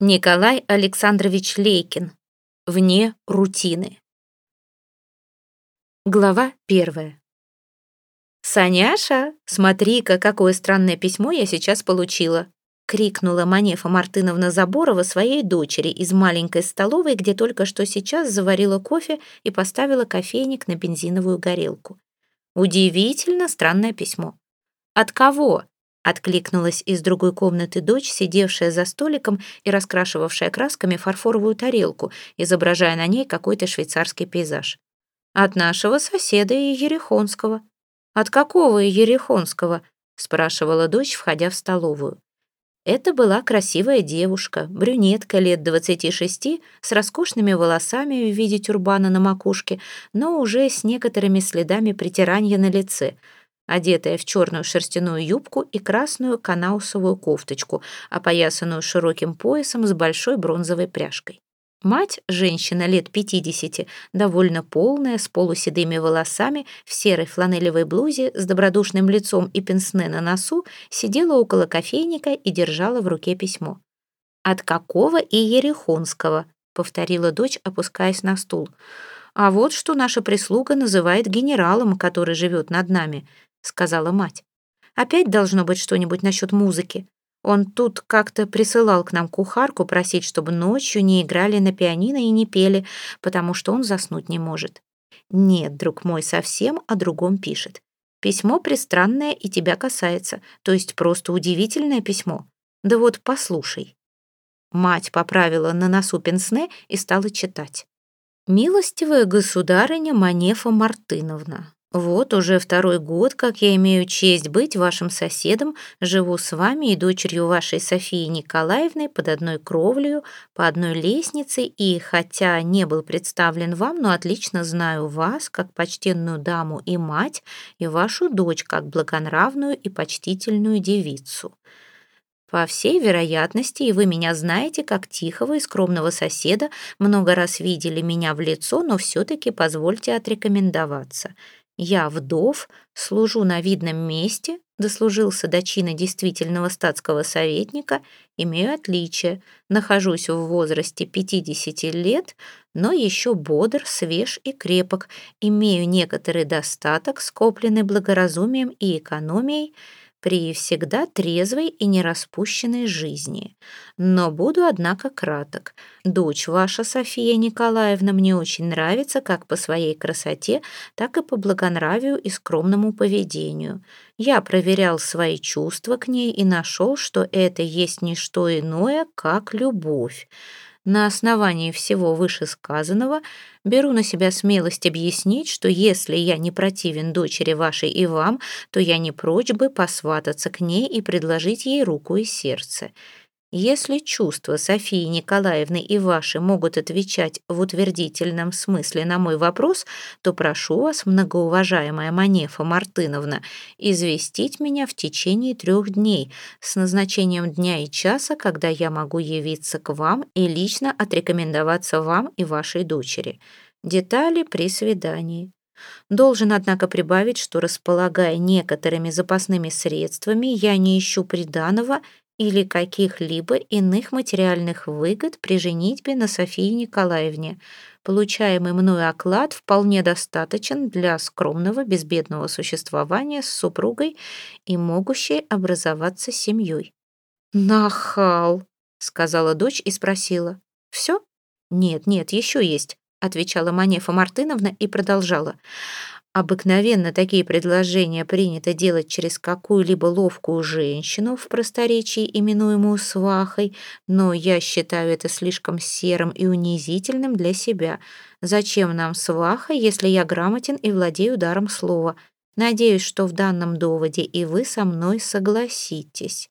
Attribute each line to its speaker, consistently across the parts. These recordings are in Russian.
Speaker 1: Николай Александрович Лейкин. Вне рутины. Глава первая. «Саняша, смотри-ка, какое странное письмо я сейчас получила!» — крикнула Манефа Мартыновна Заборова своей дочери из маленькой столовой, где только что сейчас заварила кофе и поставила кофейник на бензиновую горелку. Удивительно странное письмо. «От кого?» Откликнулась из другой комнаты дочь, сидевшая за столиком и раскрашивавшая красками фарфоровую тарелку, изображая на ней какой-то швейцарский пейзаж. «От нашего соседа Ерехонского». «От какого Ерехонского?» — спрашивала дочь, входя в столовую. Это была красивая девушка, брюнетка лет двадцати шести, с роскошными волосами в виде тюрбана на макушке, но уже с некоторыми следами притирания на лице — одетая в черную шерстяную юбку и красную канаусовую кофточку, опоясанную широким поясом с большой бронзовой пряжкой. Мать, женщина лет 50, довольно полная, с полуседыми волосами, в серой фланелевой блузе, с добродушным лицом и пенсне на носу, сидела около кофейника и держала в руке письмо. «От какого и Ерехонского?» — повторила дочь, опускаясь на стул. «А вот что наша прислуга называет генералом, который живет над нами сказала мать. «Опять должно быть что-нибудь насчет музыки. Он тут как-то присылал к нам кухарку просить, чтобы ночью не играли на пианино и не пели, потому что он заснуть не может. Нет, друг мой, совсем о другом пишет. Письмо пристранное и тебя касается, то есть просто удивительное письмо. Да вот послушай». Мать поправила на носу пенсне и стала читать. «Милостивая государыня Манефа Мартыновна, вот уже второй год, как я имею честь быть вашим соседом, живу с вами и дочерью вашей Софии Николаевны под одной кровлею, по одной лестнице, и хотя не был представлен вам, но отлично знаю вас, как почтенную даму и мать, и вашу дочь, как благонравную и почтительную девицу. По всей вероятности, и вы меня знаете как тихого и скромного соседа, много раз видели меня в лицо, но все-таки позвольте отрекомендоваться — я вдов, служу на видном месте, дослужился до чина действительного статского советника, имею отличие, нахожусь в возрасте 50 лет, но еще бодр, свеж и крепок, имею некоторый достаток, скопленный благоразумием и экономией, при всегда трезвой и нераспущенной жизни. Но буду, однако, краток. Дочь ваша, София Николаевна, мне очень нравится как по своей красоте, так и по благонравию и скромному поведению. Я проверял свои чувства к ней и нашел, что это есть не что иное, как любовь. На основании всего вышесказанного беру на себя смелость объяснить, что если я не противен дочери вашей и вам, то я не прочь бы посвататься к ней и предложить ей руку и сердце. Если чувства Софии Николаевны и ваши могут отвечать в утвердительном смысле на мой вопрос, то прошу вас, многоуважаемая Манефа Мартыновна, известить меня в течение трех дней с назначением дня и часа, когда я могу явиться к вам и лично отрекомендоваться вам и вашей дочери. Детали при свидании. Должен, однако, прибавить, что, располагая некоторыми запасными средствами, я не ищу приданого или каких-либо иных материальных выгод при женитьбе на Софии Николаевне. Получаемый мною оклад вполне достаточен для скромного безбедного существования с супругой и могущей образоваться семьей. «Нахал!» — сказала дочь и спросила. «Все?» «Нет, нет, еще есть», — отвечала Манефа Мартыновна и продолжала. Обыкновенно такие предложения принято делать через какую-либо ловкую женщину, в просторечии именуемую свахой, но я считаю это слишком серым и унизительным для себя. Зачем нам сваха, если я грамотен и владею даром слова? Надеюсь, что в данном доводе и вы со мной согласитесь.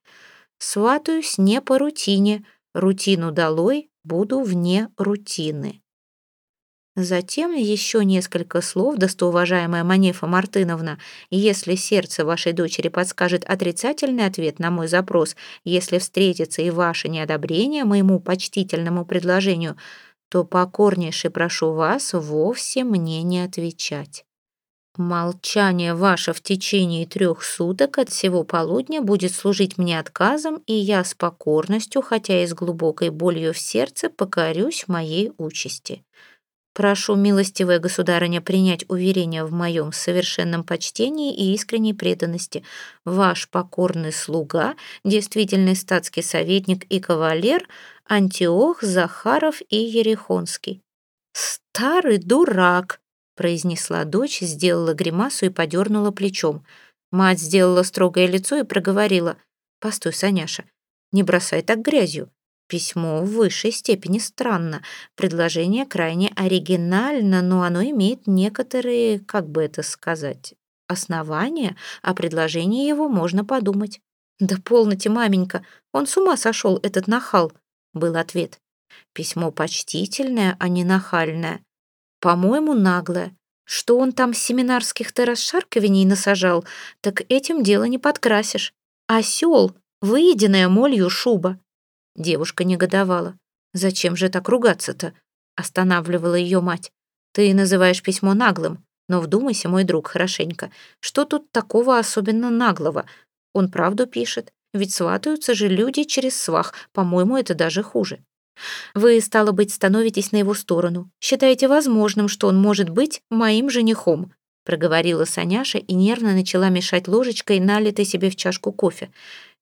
Speaker 1: Сватаюсь не по рутине, рутину долой, буду вне рутины. Затем еще несколько слов, достоуважаемая Манефа Мартыновна. Если сердце вашей дочери подскажет отрицательный ответ на мой запрос, если встретится и ваше неодобрение моему почтительному предложению, то покорнейше прошу вас вовсе мне не отвечать. Молчание ваше в течение трех суток от всего полудня будет служить мне отказом, и я с покорностью, хотя и с глубокой болью в сердце, покорюсь моей участи. Прошу, милостивая государыня, принять уверение в моем совершенном почтении и искренней преданности. Ваш покорный слуга, действительный статский советник и кавалер Антиох, Захаров и Ерехонский. «Старый дурак!» произнесла дочь, сделала гримасу и подернула плечом. Мать сделала строгое лицо и проговорила. «Постой, Саняша, не бросай так грязью. Письмо в высшей степени странно. Предложение крайне оригинально, но оно имеет некоторые, как бы это сказать, основания, о предложении его можно подумать». «Да полноте, маменька, он с ума сошел, этот нахал», — был ответ. Письмо почтительное, а не нахальное. По-моему, наглое. Что он там семинарских-то расшаркиваний насажал, так этим дело не подкрасишь. Осел, выеденная молью шуба. Девушка негодовала. «Зачем же так ругаться-то?» Останавливала ее мать. «Ты называешь письмо наглым, но вдумайся, мой друг, хорошенько. Что тут такого особенно наглого? Он правду пишет, ведь сватаются же люди через свах. По-моему, это даже хуже. Вы, стало быть, становитесь на его сторону. Считаете возможным, что он может быть моим женихом?» проговорила Саняша и нервно начала мешать ложечкой, налитой себе в чашку кофе.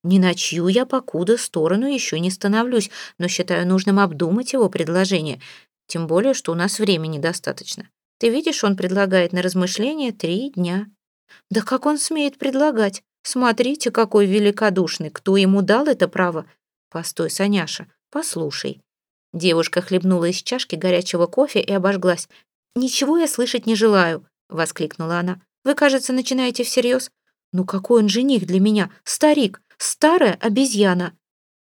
Speaker 1: «Не на чью я покуда сторону еще не становлюсь, но считаю нужным обдумать его предложение, тем более, что у нас времени достаточно. Ты видишь, он предлагает на размышление три дня». «Да как он смеет предлагать? Смотрите, какой великодушный, кто ему дал это право?» «Постой, Саняша, послушай». Девушка хлебнула из чашки горячего кофе и обожглась. «Ничего я слышать не желаю», — воскликнула она. «Вы, кажется, начинаете всерьез. Ну какой он жених для меня? Старик, старая обезьяна».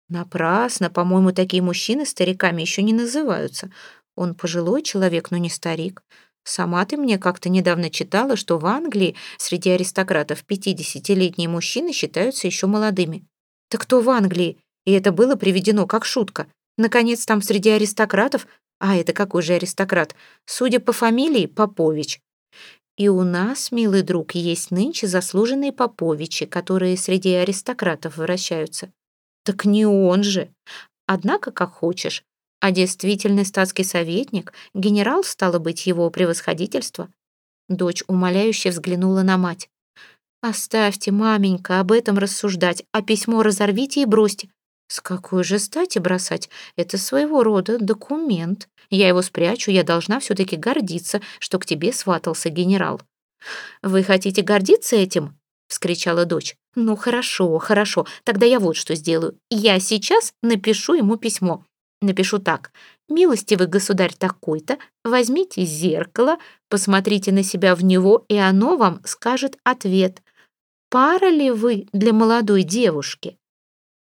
Speaker 1: «Напрасно, по-моему, такие мужчины стариками еще не называются. Он пожилой человек, но не старик. Сама ты мне как-то недавно читала, что в Англии среди аристократов 50-летние мужчины считаются еще молодыми. Так кто в Англии? И это было приведено как шутка. Наконец, там среди аристократов, а это какой же аристократ, судя по фамилии, Попович. И у нас, милый друг, есть нынче заслуженные Поповичи, которые среди аристократов вращаются. Так не он же. Однако, как хочешь. А действительный статский советник, генерал, стало быть, его превосходительство. Дочь умоляюще взглянула на мать. «Оставьте, маменька, об этом рассуждать, а письмо разорвите и бросьте. С какой же стати бросать? Это своего рода документ. Я его спрячу, я должна все-таки гордиться, что к тебе сватался генерал. Вы хотите гордиться этим? вскричала дочь. Ну хорошо, хорошо, тогда я вот что сделаю. Я сейчас напишу ему письмо. Напишу так. «Милостивый государь такой-то, возьмите зеркало, посмотрите на себя в него, и оно вам скажет ответ. Пара ли вы для молодой девушки?»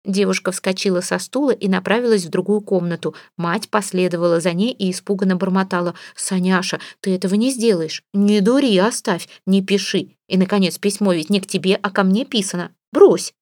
Speaker 1: Девушка вскочила со стула и направилась в другую комнату. Мать последовала за ней и испуганно бормотала. «Саняша, ты этого не сделаешь. Не дури, оставь, не пиши. И, наконец, письмо ведь не к тебе, а ко мне писано. Брось!»